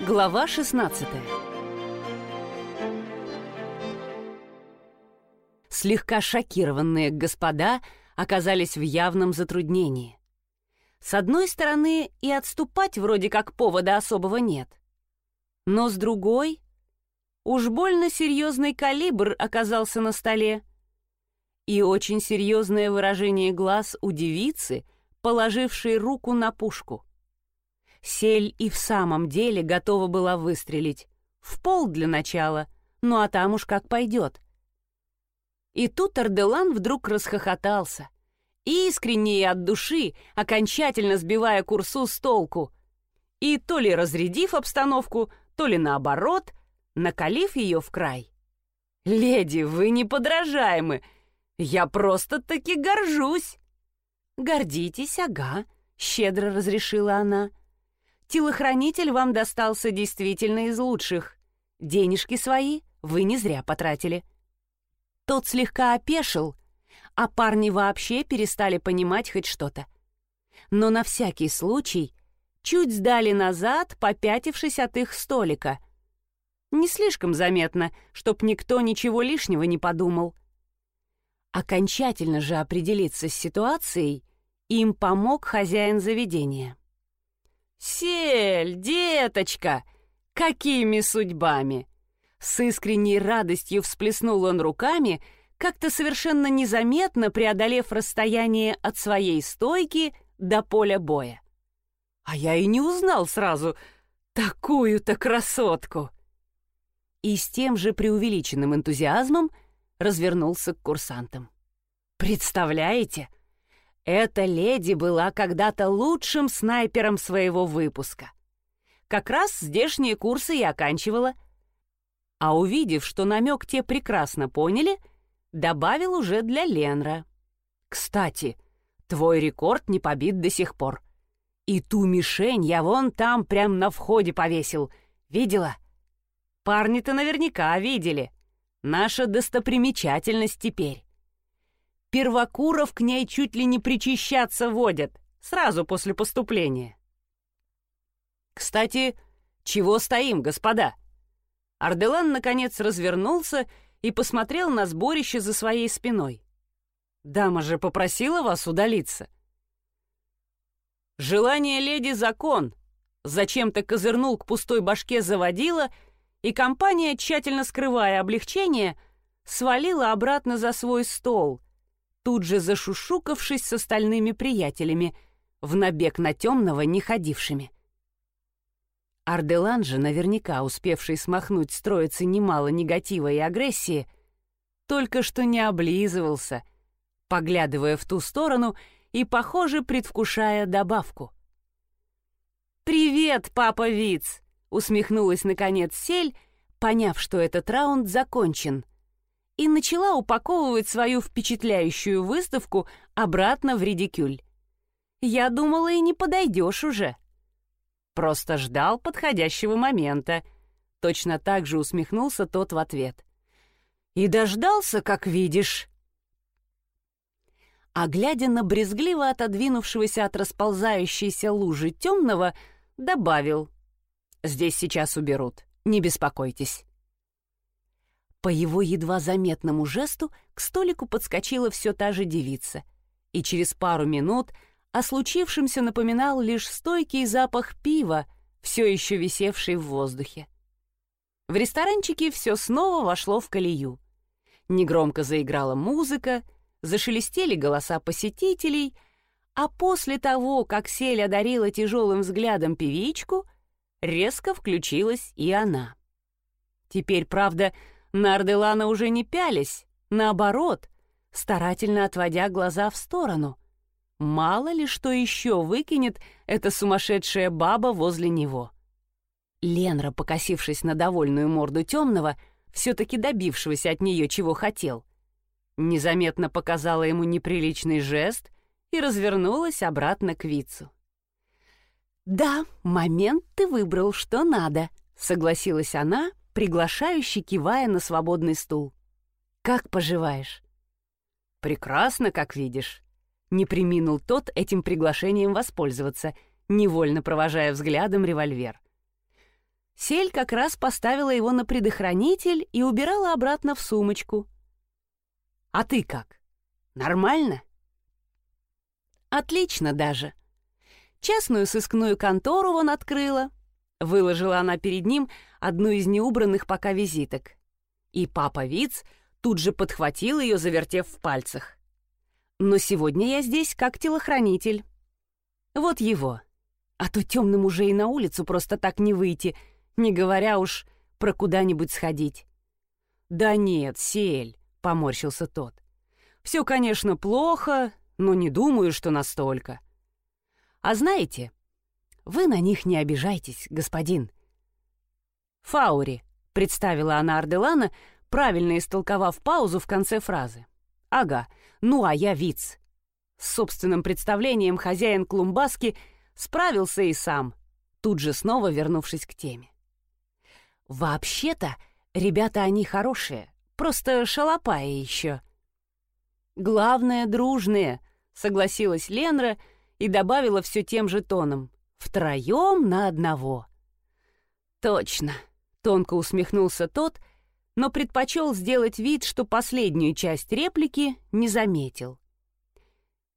Глава 16 Слегка шокированные господа оказались в явном затруднении. С одной стороны, и отступать вроде как повода особого нет. Но с другой, уж больно серьезный калибр оказался на столе. И очень серьезное выражение глаз у девицы, положившей руку на пушку. Сель и в самом деле готова была выстрелить. В пол для начала, ну а там уж как пойдет. И тут Арделан вдруг расхохотался. Искренне и от души, окончательно сбивая курсу с толку. И то ли разрядив обстановку, то ли наоборот, накалив ее в край. «Леди, вы неподражаемы! Я просто-таки горжусь!» «Гордитесь, ага», — щедро разрешила она. «Телохранитель вам достался действительно из лучших. Денежки свои вы не зря потратили». Тот слегка опешил, а парни вообще перестали понимать хоть что-то. Но на всякий случай чуть сдали назад, попятившись от их столика. Не слишком заметно, чтоб никто ничего лишнего не подумал. Окончательно же определиться с ситуацией им помог хозяин заведения. «Сель, деточка, какими судьбами!» С искренней радостью всплеснул он руками, как-то совершенно незаметно преодолев расстояние от своей стойки до поля боя. А я и не узнал сразу такую-то красотку. И с тем же преувеличенным энтузиазмом развернулся к курсантам. «Представляете, эта леди была когда-то лучшим снайпером своего выпуска. Как раз здешние курсы и оканчивала. А увидев, что намек те прекрасно поняли, добавил уже для Ленра. «Кстати, твой рекорд не побит до сих пор. И ту мишень я вон там прям на входе повесил. Видела? Парни-то наверняка видели. Наша достопримечательность теперь. Первокуров к ней чуть ли не причащаться водят, сразу после поступления. Кстати, чего стоим, господа? Арделан, наконец, развернулся и посмотрел на сборище за своей спиной. Дама же попросила вас удалиться. Желание леди — закон. Зачем-то козырнул к пустой башке заводила — и компания, тщательно скрывая облегчение, свалила обратно за свой стол, тут же зашушукавшись с остальными приятелями, в набег на темного не ходившими. Арделан же, наверняка успевший смахнуть с троицы немало негатива и агрессии, только что не облизывался, поглядывая в ту сторону и, похоже, предвкушая добавку. «Привет, папа Виц!» усмехнулась наконец Сель, поняв, что этот раунд закончен, и начала упаковывать свою впечатляющую выставку обратно в редикюль. «Я думала, и не подойдешь уже». Просто ждал подходящего момента. Точно так же усмехнулся тот в ответ. «И дождался, как видишь». А глядя на брезгливо отодвинувшегося от расползающейся лужи темного, добавил — Здесь сейчас уберут. Не беспокойтесь». По его едва заметному жесту к столику подскочила все та же девица, и через пару минут о случившемся напоминал лишь стойкий запах пива, все еще висевший в воздухе. В ресторанчике все снова вошло в колею. Негромко заиграла музыка, зашелестели голоса посетителей, а после того, как Сель одарила тяжелым взглядом певичку, резко включилась и она. Теперь, правда, на Арделана уже не пялись, наоборот, старательно отводя глаза в сторону. Мало ли что еще выкинет эта сумасшедшая баба возле него. Ленра, покосившись на довольную морду темного, все-таки добившегося от нее чего хотел, незаметно показала ему неприличный жест и развернулась обратно к Вицу. «Да, момент ты выбрал, что надо», — согласилась она, приглашающе кивая на свободный стул. «Как поживаешь?» «Прекрасно, как видишь». Не приминул тот этим приглашением воспользоваться, невольно провожая взглядом револьвер. Сель как раз поставила его на предохранитель и убирала обратно в сумочку. «А ты как? Нормально?» «Отлично даже. Частную сыскную контору он открыла». Выложила она перед ним одну из неубранных пока визиток. И папа Виц тут же подхватил ее, завертев в пальцах. «Но сегодня я здесь как телохранитель. Вот его. А то темным уже и на улицу просто так не выйти, не говоря уж про куда-нибудь сходить». «Да нет, Сель», — поморщился тот. «Все, конечно, плохо, но не думаю, что настолько. А знаете, вы на них не обижайтесь, господин». «Фаури», — представила она Арделана, правильно истолковав паузу в конце фразы. «Ага, ну а я виц». С собственным представлением хозяин Клумбаски справился и сам, тут же снова вернувшись к теме. «Вообще-то, ребята они хорошие, просто шалопаи еще». «Главное, дружные», — согласилась Ленра и добавила все тем же тоном. «Втроем на одного». «Точно», — тонко усмехнулся тот — но предпочел сделать вид, что последнюю часть реплики не заметил.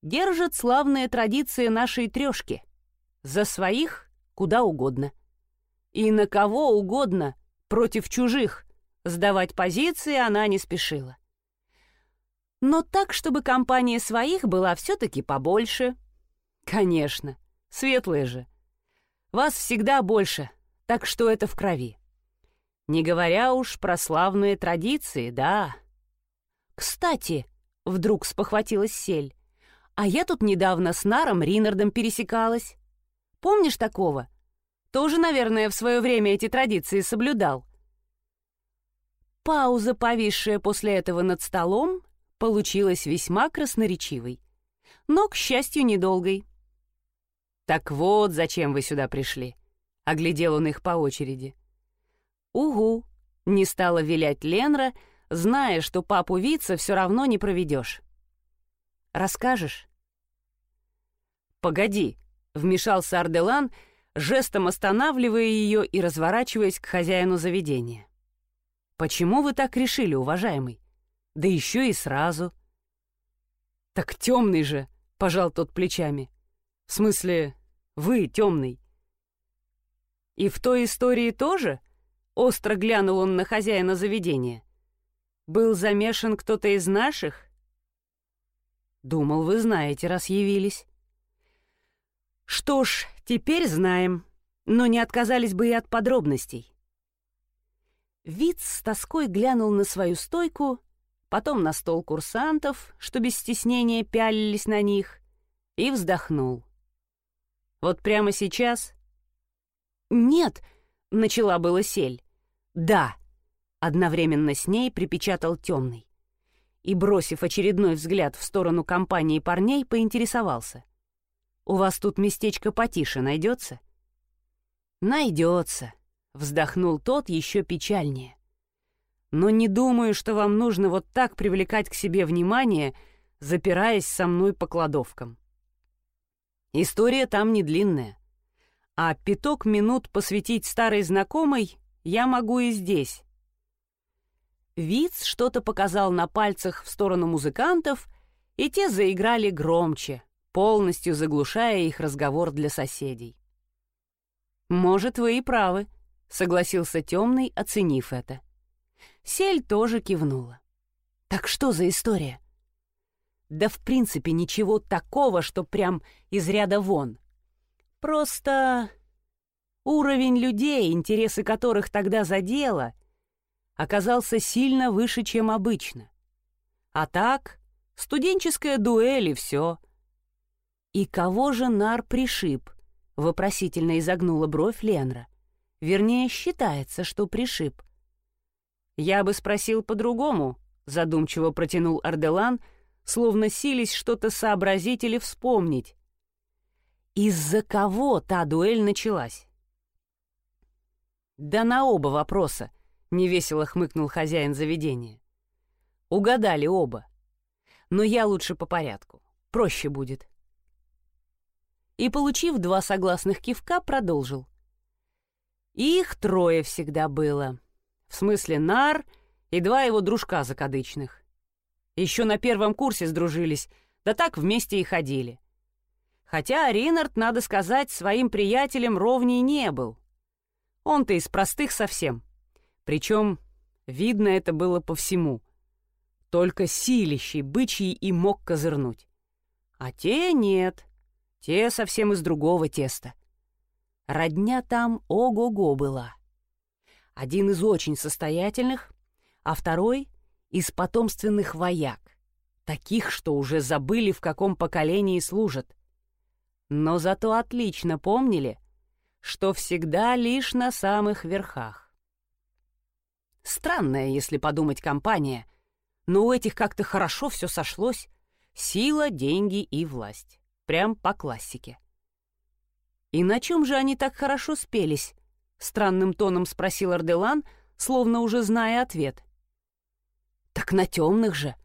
Держат славные традиции нашей трешки. За своих куда угодно. И на кого угодно, против чужих. Сдавать позиции она не спешила. Но так, чтобы компания своих была все-таки побольше. Конечно, светлые же. Вас всегда больше, так что это в крови. Не говоря уж про славные традиции, да. Кстати, вдруг спохватилась Сель, а я тут недавно с Наром Ринардом пересекалась. Помнишь такого? Тоже, наверное, в свое время эти традиции соблюдал. Пауза, повисшая после этого над столом, получилась весьма красноречивой, но, к счастью, недолгой. «Так вот, зачем вы сюда пришли?» — оглядел он их по очереди. «Угу», — не стала вилять Ленра, зная, что папу Вица все равно не проведешь. «Расскажешь?» «Погоди», — вмешался Арделан, жестом останавливая ее и разворачиваясь к хозяину заведения. «Почему вы так решили, уважаемый? Да еще и сразу». «Так темный же», — пожал тот плечами. «В смысле, вы темный». «И в той истории тоже?» Остро глянул он на хозяина заведения. «Был замешан кто-то из наших?» «Думал, вы знаете, раз явились». «Что ж, теперь знаем, но не отказались бы и от подробностей». Виц с тоской глянул на свою стойку, потом на стол курсантов, что без стеснения пялились на них, и вздохнул. «Вот прямо сейчас?» «Нет», — начала было сель. «Да!» — одновременно с ней припечатал темный. И, бросив очередной взгляд в сторону компании парней, поинтересовался. «У вас тут местечко потише найдется?» «Найдется», — вздохнул тот еще печальнее. «Но не думаю, что вам нужно вот так привлекать к себе внимание, запираясь со мной по кладовкам. История там не длинная, а пяток минут посвятить старой знакомой я могу и здесь». Виц что-то показал на пальцах в сторону музыкантов, и те заиграли громче, полностью заглушая их разговор для соседей. «Может, вы и правы», — согласился темный, оценив это. Сель тоже кивнула. «Так что за история?» «Да в принципе ничего такого, что прям из ряда вон. Просто Уровень людей, интересы которых тогда задело, оказался сильно выше, чем обычно. А так, студенческая дуэль и все. «И кого же Нар пришиб?» — вопросительно изогнула бровь Ленра. «Вернее, считается, что пришиб». «Я бы спросил по-другому», — задумчиво протянул Арделан, словно сились что-то сообразить или вспомнить. «Из-за кого та дуэль началась?» «Да на оба вопроса», — невесело хмыкнул хозяин заведения. «Угадали оба. Но я лучше по порядку. Проще будет». И, получив два согласных кивка, продолжил. Их трое всегда было. В смысле Нар и два его дружка закадычных. Еще на первом курсе сдружились, да так вместе и ходили. Хотя Ринард, надо сказать, своим приятелем ровней не был. Он-то из простых совсем. Причем видно это было по всему. Только силищий, бычий и мог козырнуть. А те нет. Те совсем из другого теста. Родня там ого-го была. Один из очень состоятельных, а второй — из потомственных вояк, таких, что уже забыли, в каком поколении служат. Но зато отлично помнили, что всегда лишь на самых верхах. Странная, если подумать, компания, но у этих как-то хорошо все сошлось. Сила, деньги и власть. Прям по классике. «И на чем же они так хорошо спелись?» — странным тоном спросил Арделан, словно уже зная ответ. «Так на темных же.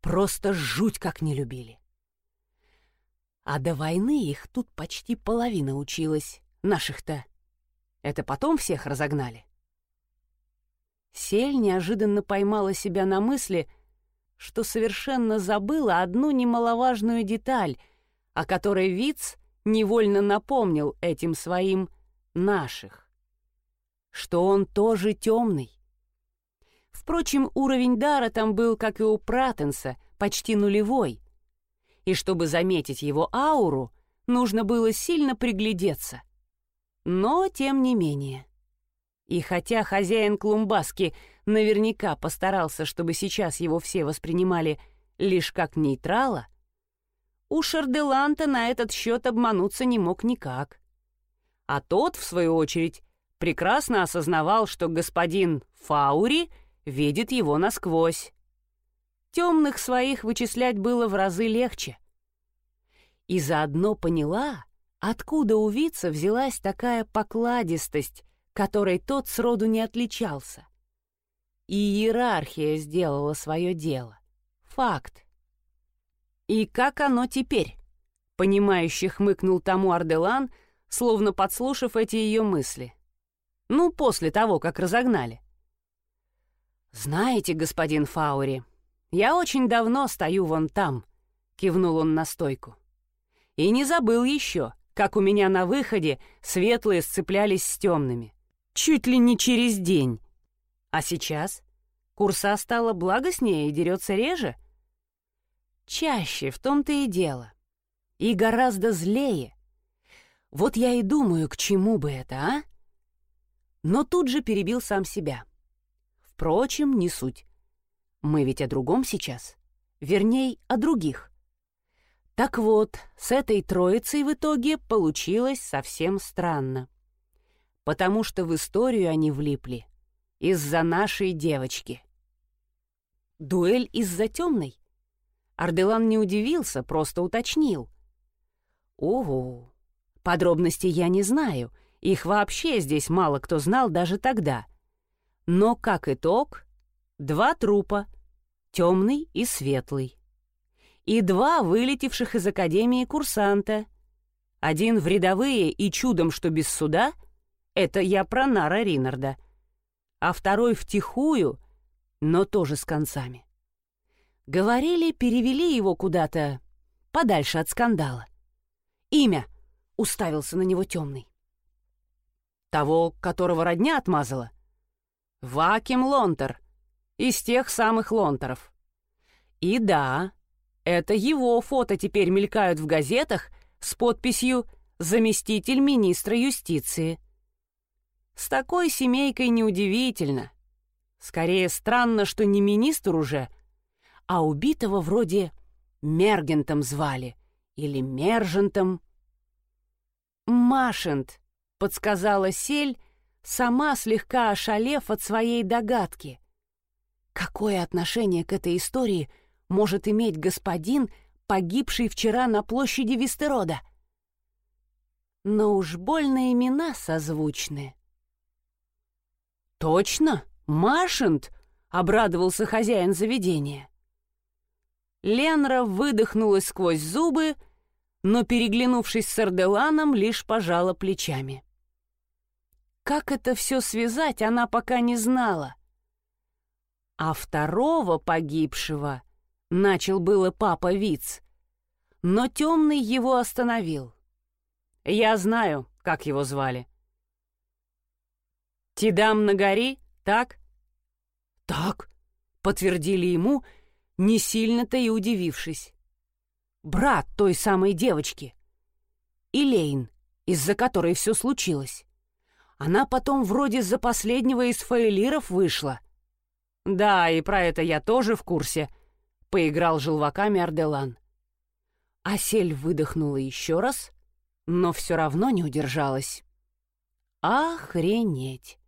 Просто жуть как не любили. А до войны их тут почти половина училась, наших-то. Это потом всех разогнали». Сель неожиданно поймала себя на мысли, что совершенно забыла одну немаловажную деталь — о которой Виц невольно напомнил этим своим «наших», что он тоже темный. Впрочем, уровень дара там был, как и у Пратенса, почти нулевой, и чтобы заметить его ауру, нужно было сильно приглядеться. Но тем не менее. И хотя хозяин Клумбаски наверняка постарался, чтобы сейчас его все воспринимали лишь как нейтрала, у Шарделанта на этот счет обмануться не мог никак. А тот, в свою очередь, прекрасно осознавал, что господин Фаури видит его насквозь. Темных своих вычислять было в разы легче. И заодно поняла, откуда у Вица взялась такая покладистость, которой тот сроду не отличался. И иерархия сделала свое дело. Факт. «И как оно теперь?» — понимающе хмыкнул тому Арделан, словно подслушав эти ее мысли. «Ну, после того, как разогнали». «Знаете, господин Фаури, я очень давно стою вон там», — кивнул он на стойку. «И не забыл еще, как у меня на выходе светлые сцеплялись с темными. Чуть ли не через день. А сейчас? Курса стала благостнее и дерется реже?» Чаще, в том-то и дело. И гораздо злее. Вот я и думаю, к чему бы это, а? Но тут же перебил сам себя. Впрочем, не суть. Мы ведь о другом сейчас. Верней, о других. Так вот, с этой троицей в итоге получилось совсем странно. Потому что в историю они влипли. Из-за нашей девочки. Дуэль из-за темной? Арделан не удивился, просто уточнил. «Ого! Подробностей я не знаю, их вообще здесь мало кто знал даже тогда. Но, как итог, два трупа, темный и светлый. И два вылетевших из академии курсанта. Один в рядовые и чудом, что без суда, это я про Нара Ринарда, а второй втихую, но тоже с концами. Говорили, перевели его куда-то подальше от скандала. Имя уставился на него темный. Того, которого родня отмазала? Ваким Лонтер, из тех самых Лонтеров. И да, это его фото теперь мелькают в газетах с подписью «Заместитель министра юстиции». С такой семейкой неудивительно. Скорее странно, что не министр уже, а убитого вроде Мергентом звали или Мержентом. «Машент», — подсказала Сель, сама слегка ошалев от своей догадки. Какое отношение к этой истории может иметь господин, погибший вчера на площади Вистерода? Но уж больно имена созвучны. «Точно, Машент!» — обрадовался хозяин заведения. Ленра выдохнулась сквозь зубы, но, переглянувшись с Арделаном, лишь пожала плечами. как это все связать, она пока не знала. А второго погибшего начал было папа Виц, но темный его остановил. Я знаю, как его звали. Тидам на гори, так? Так, подтвердили ему, не сильно-то и удивившись. Брат той самой девочки. Илейн, из-за которой все случилось. Она потом вроде за последнего из фаэлиров вышла. Да, и про это я тоже в курсе, поиграл желваками Арделан. Асель выдохнула еще раз, но все равно не удержалась. Охренеть!